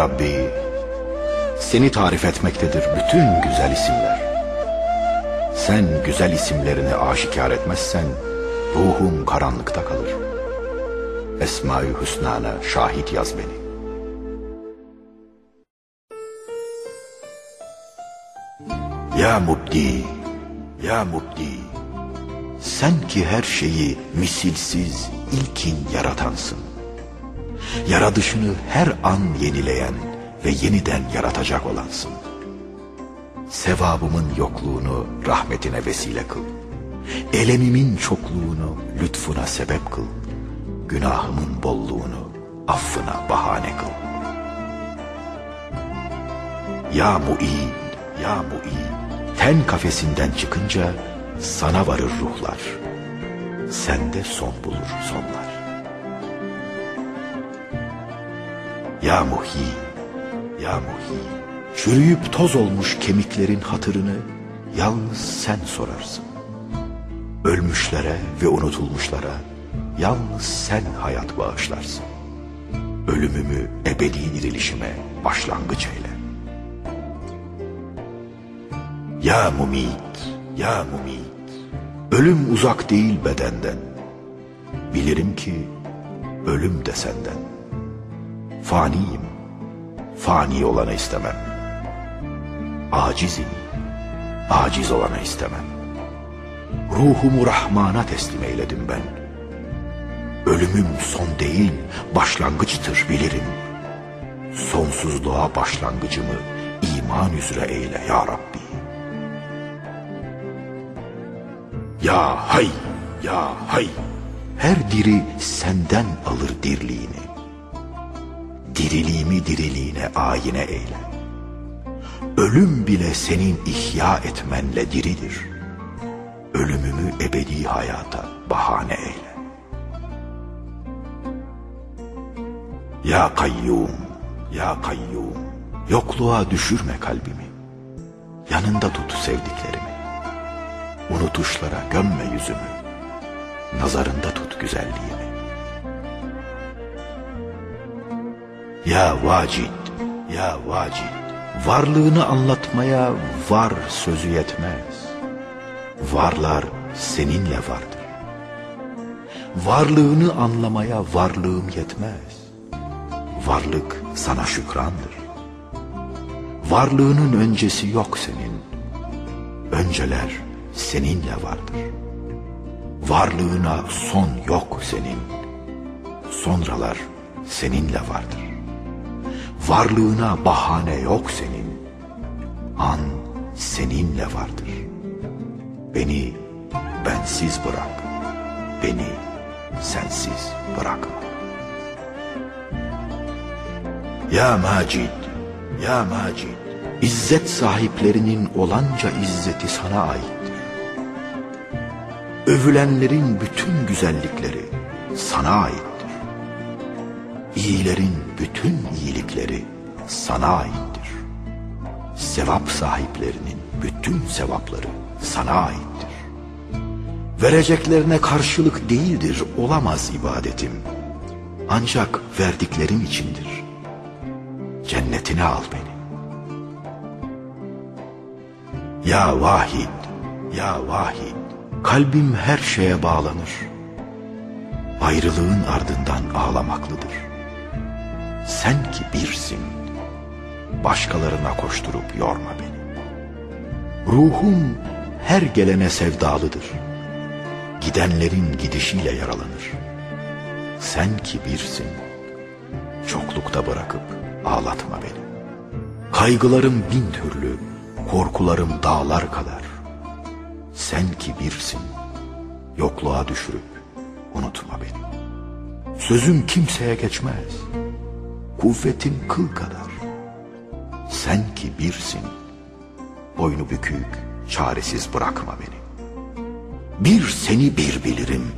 Rabbi, seni tarif etmektedir bütün güzel isimler. Sen güzel isimlerini aşikar etmezsen, ruhum karanlıkta kalır. Esma-i Hüsna'na şahit yaz beni. Ya Mubdi, Ya Mubdi, sen ki her şeyi misilsiz ilkin yaratansın yaradışını her an yenileyen ve yeniden yaratacak olansın. Sevabımın yokluğunu rahmetine vesile kıl. Elemimin çokluğunu lütfuna sebep kıl. Günahımın bolluğunu affına bahane kıl. Ya mu'in, ya mu'in, ten kafesinden çıkınca sana varır ruhlar. Sende son bulur sonlar. Ya Muhi, Ya Muhi. Çürüyüp toz olmuş kemiklerin hatırını yalnız sen sorarsın. Ölmüşlere ve unutulmuşlara yalnız sen hayat bağışlarsın. Ölümümü ebedi dirilişime başlangıç eyle. Ya Mumit, Ya Mumit. Ölüm uzak değil bedenden. Bilirim ki ölüm de senden. Faniyim, fani olanı istemem. Acizim, aciz olanı istemem. Ruhumu Rahman'a teslim eyledim ben. Ölümüm son değil, başlangıçtır bilirim. Sonsuzluğa başlangıcımı iman üzere eyle ya Rabbi. Ya hay, ya hay. Her diri senden alır dirliğini diriliğimi diriliğine ayine eyle. Ölüm bile senin ihya etmenle diridir. Ölümümü ebedi hayata bahane eyle. Ya kayyum, ya kayyum, yokluğa düşürme kalbimi. Yanında tut sevdiklerimi. Unutuşlara gömme yüzümü. Nazarında tut güzelliğimi. Ya vacid, ya vacid, varlığını anlatmaya var sözü yetmez. Varlar seninle vardır. Varlığını anlamaya varlığım yetmez. Varlık sana şükrandır. Varlığının öncesi yok senin. Önceler seninle vardır. Varlığına son yok senin. Sonralar seninle vardır. Varlığına bahane yok senin. An seninle vardır. Beni bensiz bırak. Beni sensiz bırakma. Ya Macid, ya Macid. İzzet sahiplerinin olanca izzeti sana aittir. Övülenlerin bütün güzellikleri sana ait. İyilerin bütün iyilikleri sana aittir. Sevap sahiplerinin bütün sevapları sana aittir. Vereceklerine karşılık değildir, olamaz ibadetim. Ancak verdiklerim içindir. Cennetine al beni. Ya vahid, ya vahid, kalbim her şeye bağlanır. Ayrılığın ardından ağlamaklıdır.'' Sen ki birsin. Başkalarına koşturup yorma beni. Ruhum her gelene sevdalıdır. Gidenlerin gidişiyle yaralanır. Sen ki birsin. Çoklukta bırakıp ağlatma beni. Kaygılarım bin türlü, korkularım dağlar kadar. Sen ki birsin. Yokluğa düşürüp unutma beni. Sözüm kimseye geçmez.'' kuvvetin kıl kadar. Sen ki birsin, boynu bükük, çaresiz bırakma beni. Bir seni bir bilirim,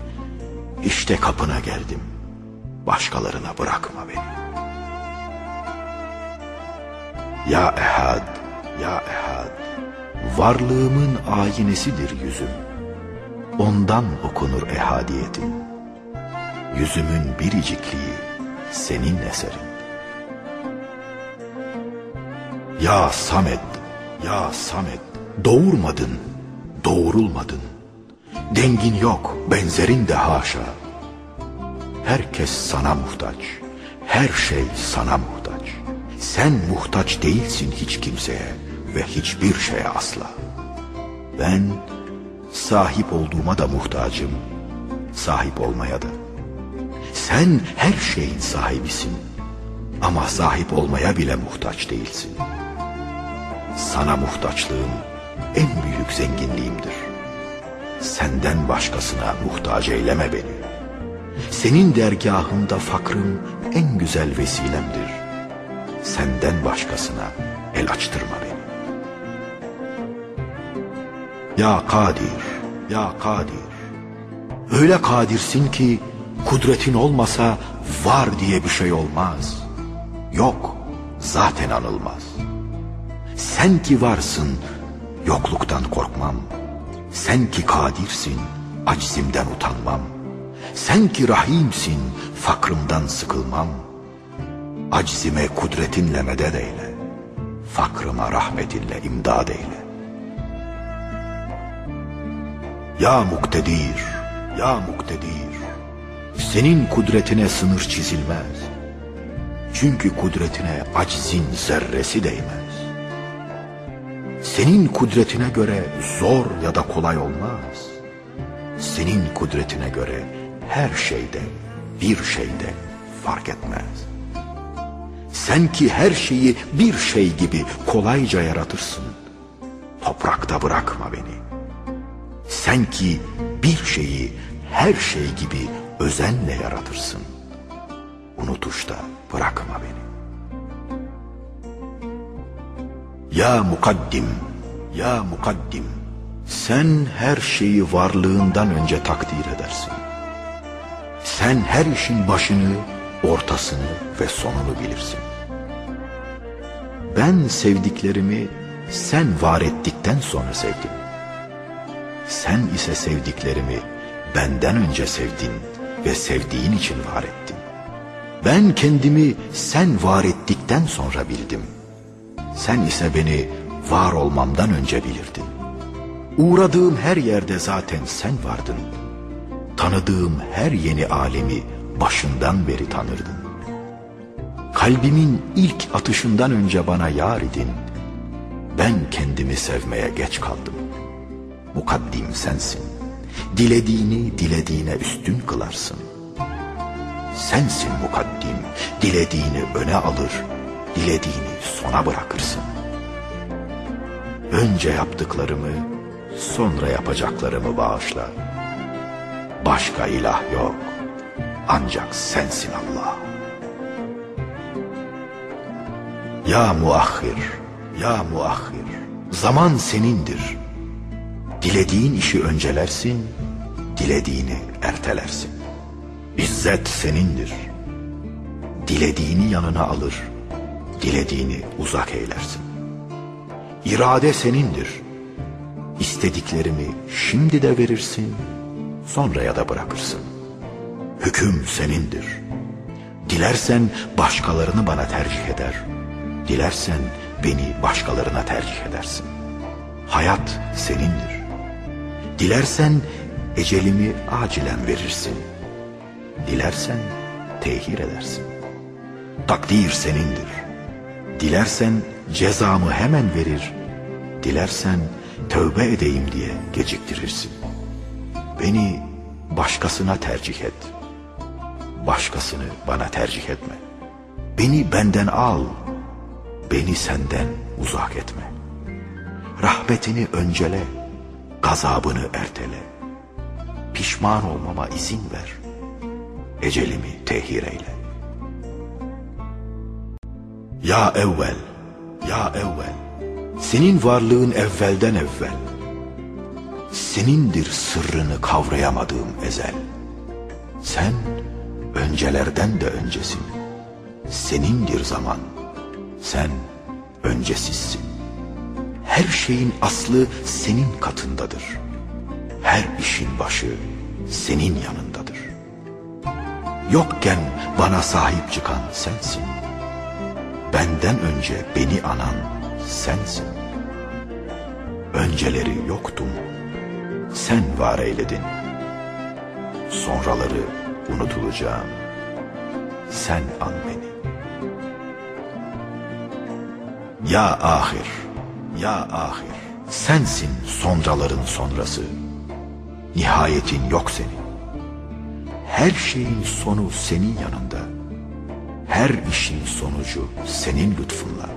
işte kapına geldim, başkalarına bırakma beni. Ya Ehad, Ya Ehad, varlığımın ayinesidir yüzüm. Ondan okunur ehadiyetim. Yüzümün biricikliği senin eserin. Ya Samet, Ya Samet, doğurmadın, doğurulmadın. Dengin yok, benzerin de haşa. Herkes sana muhtaç, her şey sana muhtaç. Sen muhtaç değilsin hiç kimseye ve hiçbir şeye asla. Ben sahip olduğuma da muhtacım, sahip olmaya da. Sen her şeyin sahibisin ama sahip olmaya bile muhtaç değilsin.'' sana muhtaçlığım en büyük zenginliğimdir. Senden başkasına muhtaç eyleme beni. Senin dergahında fakrım en güzel vesilemdir. Senden başkasına el açtırma beni. Ya Kadir, ya Kadir. Öyle kadirsin ki kudretin olmasa var diye bir şey olmaz. Yok, zaten anılmaz.'' Sen ki varsın, yokluktan korkmam. Sen ki kadirsin, aczimden utanmam. Sen ki rahimsin, fakrımdan sıkılmam. Aczime kudretinle meded eyle. Fakrıma rahmetinle imdad eyle. Ya muktedir, ya muktedir. Senin kudretine sınır çizilmez. Çünkü kudretine aczin zerresi değmez senin kudretine göre zor ya da kolay olmaz. Senin kudretine göre her şeyde, bir şeyde fark etmez. Sen ki her şeyi bir şey gibi kolayca yaratırsın. Toprakta bırakma beni. Sen ki bir şeyi her şey gibi özenle yaratırsın. Unutuşta bırakma beni. Ya mukaddim, ya mukaddim, sen her şeyi varlığından önce takdir edersin. Sen her işin başını, ortasını ve sonunu bilirsin. Ben sevdiklerimi sen var ettikten sonra sevdim. Sen ise sevdiklerimi benden önce sevdin ve sevdiğin için var ettin. Ben kendimi sen var ettikten sonra bildim.'' Sen ise beni var olmamdan önce bilirdin. Uğradığım her yerde zaten sen vardın. Tanıdığım her yeni alemi başından beri tanırdın. Kalbimin ilk atışından önce bana yar idin. Ben kendimi sevmeye geç kaldım. Mukaddim sensin. Dilediğini dilediğine üstün kılarsın. Sensin mukaddim, dilediğini öne alır, dilediğini sona bırakırsın. Önce yaptıklarımı, sonra yapacaklarımı bağışla. Başka ilah yok, ancak sensin Allah. Ya muahhir, ya muahhir, zaman senindir. Dilediğin işi öncelersin, dilediğini ertelersin. İzzet senindir. Dilediğini yanına alır.'' dilediğini uzak eylersin. İrade senindir. İstediklerimi şimdi de verirsin, sonraya da bırakırsın. Hüküm senindir. Dilersen başkalarını bana tercih eder. Dilersen beni başkalarına tercih edersin. Hayat senindir. Dilersen ecelimi acilen verirsin. Dilersen tehir edersin. Takdir senindir dilersen cezamı hemen verir, dilersen tövbe edeyim diye geciktirirsin. Beni başkasına tercih et. Başkasını bana tercih etme. Beni benden al. Beni senden uzak etme. Rahmetini öncele, gazabını ertele. Pişman olmama izin ver. Ecelimi tehir eyle. Ya evvel, ya evvel, senin varlığın evvelden evvel. Senindir sırrını kavrayamadığım ezel. Sen öncelerden de öncesin. Senindir zaman. Sen öncesizsin. Her şeyin aslı senin katındadır. Her işin başı senin yanındadır. Yokken bana sahip çıkan sensin. Benden önce beni anan sensin. Önceleri yoktum, sen var eyledin. Sonraları unutulacağım, sen an beni. Ya ahir, ya ahir, sensin sonraların sonrası. Nihayetin yok senin. Her şeyin sonu senin yanında her işin sonucu senin lütfunla.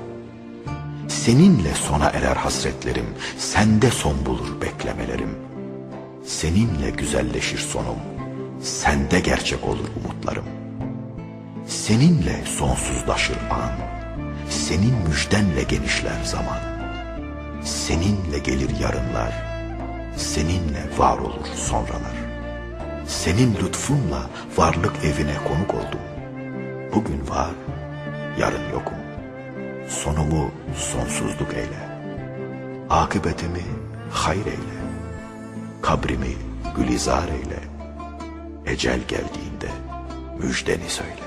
Seninle sona erer hasretlerim, sende son bulur beklemelerim. Seninle güzelleşir sonum, sende gerçek olur umutlarım. Seninle sonsuzlaşır an, senin müjdenle genişler zaman. Seninle gelir yarınlar, seninle var olur sonralar. Senin lütfunla varlık evine konuk oldum Bugün var, yarın yokum. Sonumu sonsuzluk eyle. Akıbetimi hayır eyle. Kabrimi gülizar eyle. Ecel geldiğinde müjdeni söyle.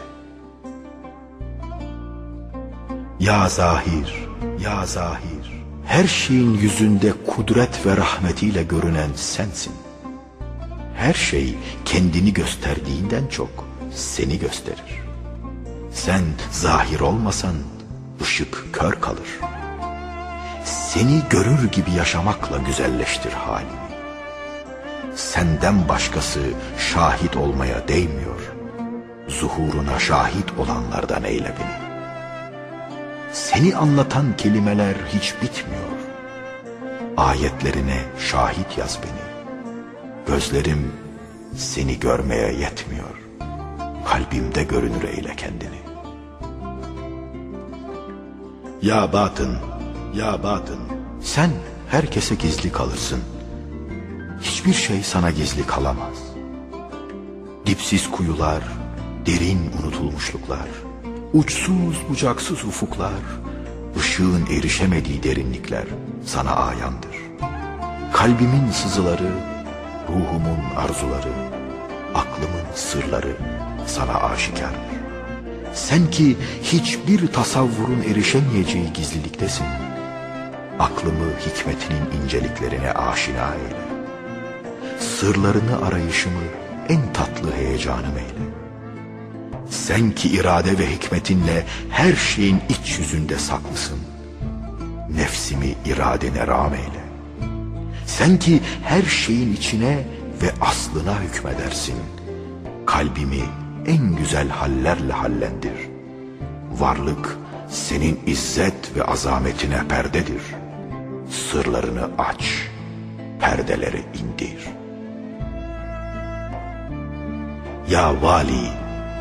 Ya zahir, ya zahir, her şeyin yüzünde kudret ve rahmetiyle görünen sensin. Her şey kendini gösterdiğinden çok seni gösterir. Sen zahir olmasan ışık kör kalır. Seni görür gibi yaşamakla güzelleştir halini. Senden başkası şahit olmaya değmiyor. Zuhuruna şahit olanlardan eyle beni. Seni anlatan kelimeler hiç bitmiyor. Ayetlerine şahit yaz beni. Gözlerim seni görmeye yetmiyor. Kalbimde görünür eyle kendini. Ya batın, ya batın. Sen herkese gizli kalırsın. Hiçbir şey sana gizli kalamaz. Dipsiz kuyular, derin unutulmuşluklar, uçsuz bucaksız ufuklar, ışığın erişemediği derinlikler sana ayandır. Kalbimin sızıları, ruhumun arzuları, aklımın sırları sana aşikardır. Sen ki hiçbir tasavvurun erişemeyeceği gizliliktesin. Aklımı hikmetinin inceliklerine aşina eyle. Sırlarını arayışımı en tatlı heyecanım eyle. Sen ki irade ve hikmetinle her şeyin iç yüzünde saklısın. Nefsimi iradene rağm eyle. Sen ki her şeyin içine ve aslına hükmedersin. Kalbimi en güzel hallerle hallendir. Varlık senin izzet ve azametine perdedir. Sırlarını aç, perdeleri indir. Ya vali,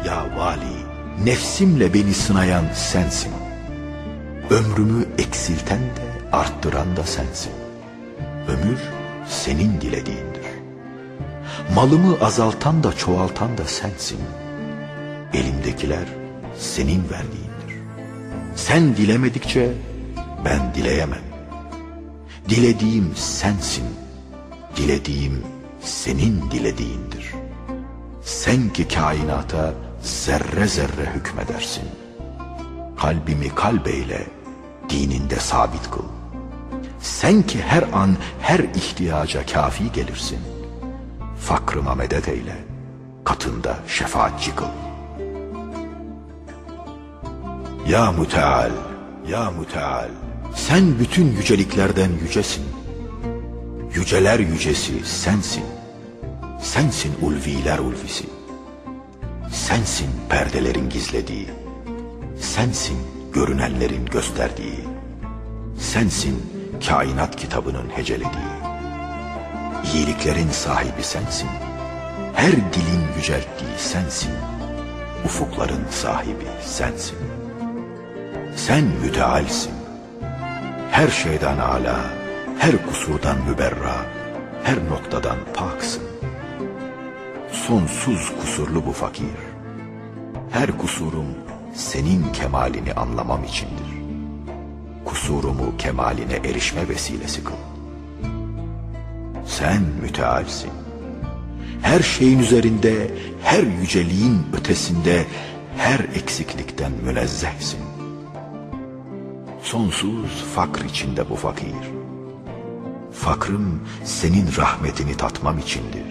ya vali, nefsimle beni sınayan sensin. Ömrümü eksilten de arttıran da sensin. Ömür senin dilediğindir. Malımı azaltan da çoğaltan da sensin.'' elimdekiler senin verdiğindir. Sen dilemedikçe ben dileyemem. Dilediğim sensin, dilediğim senin dilediğindir. Sen ki kainata zerre zerre hükmedersin. Kalbimi kalbeyle dininde sabit kıl. Sen ki her an her ihtiyaca kafi gelirsin. Fakrıma medet eyle, katında şefaatçi kıl.'' Ya Muteal, Ya Muteal, sen bütün yüceliklerden yücesin. Yüceler yücesi sensin. Sensin ulviler ulvisi. Sensin perdelerin gizlediği. Sensin görünenlerin gösterdiği. Sensin kainat kitabının hecelediği. Yiyiliklerin sahibi sensin. Her dilin yücelttiği sensin. Ufukların sahibi sensin.'' sen mütealsin. Her şeyden ala, her kusurdan müberra, her noktadan paksın. Sonsuz kusurlu bu fakir. Her kusurum senin kemalini anlamam içindir. Kusurumu kemaline erişme vesilesi kıl. Sen mütealsin. Her şeyin üzerinde, her yüceliğin ötesinde, her eksiklikten münezzehsin sonsuz fakr içinde bu fakir. Fakrım senin rahmetini tatmam içindir.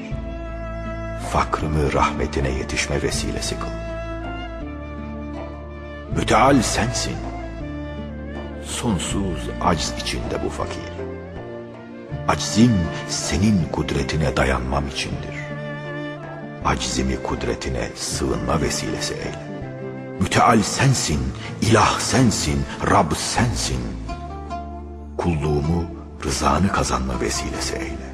Fakrımı rahmetine yetişme vesilesi kıl. Müteal sensin. Sonsuz acz içinde bu fakir. Aczim senin kudretine dayanmam içindir. Aczimi kudretine sığınma vesilesi eyle. Müteal sensin, ilah sensin, Rab sensin. Kulluğumu rızanı kazanma vesilesi eyle.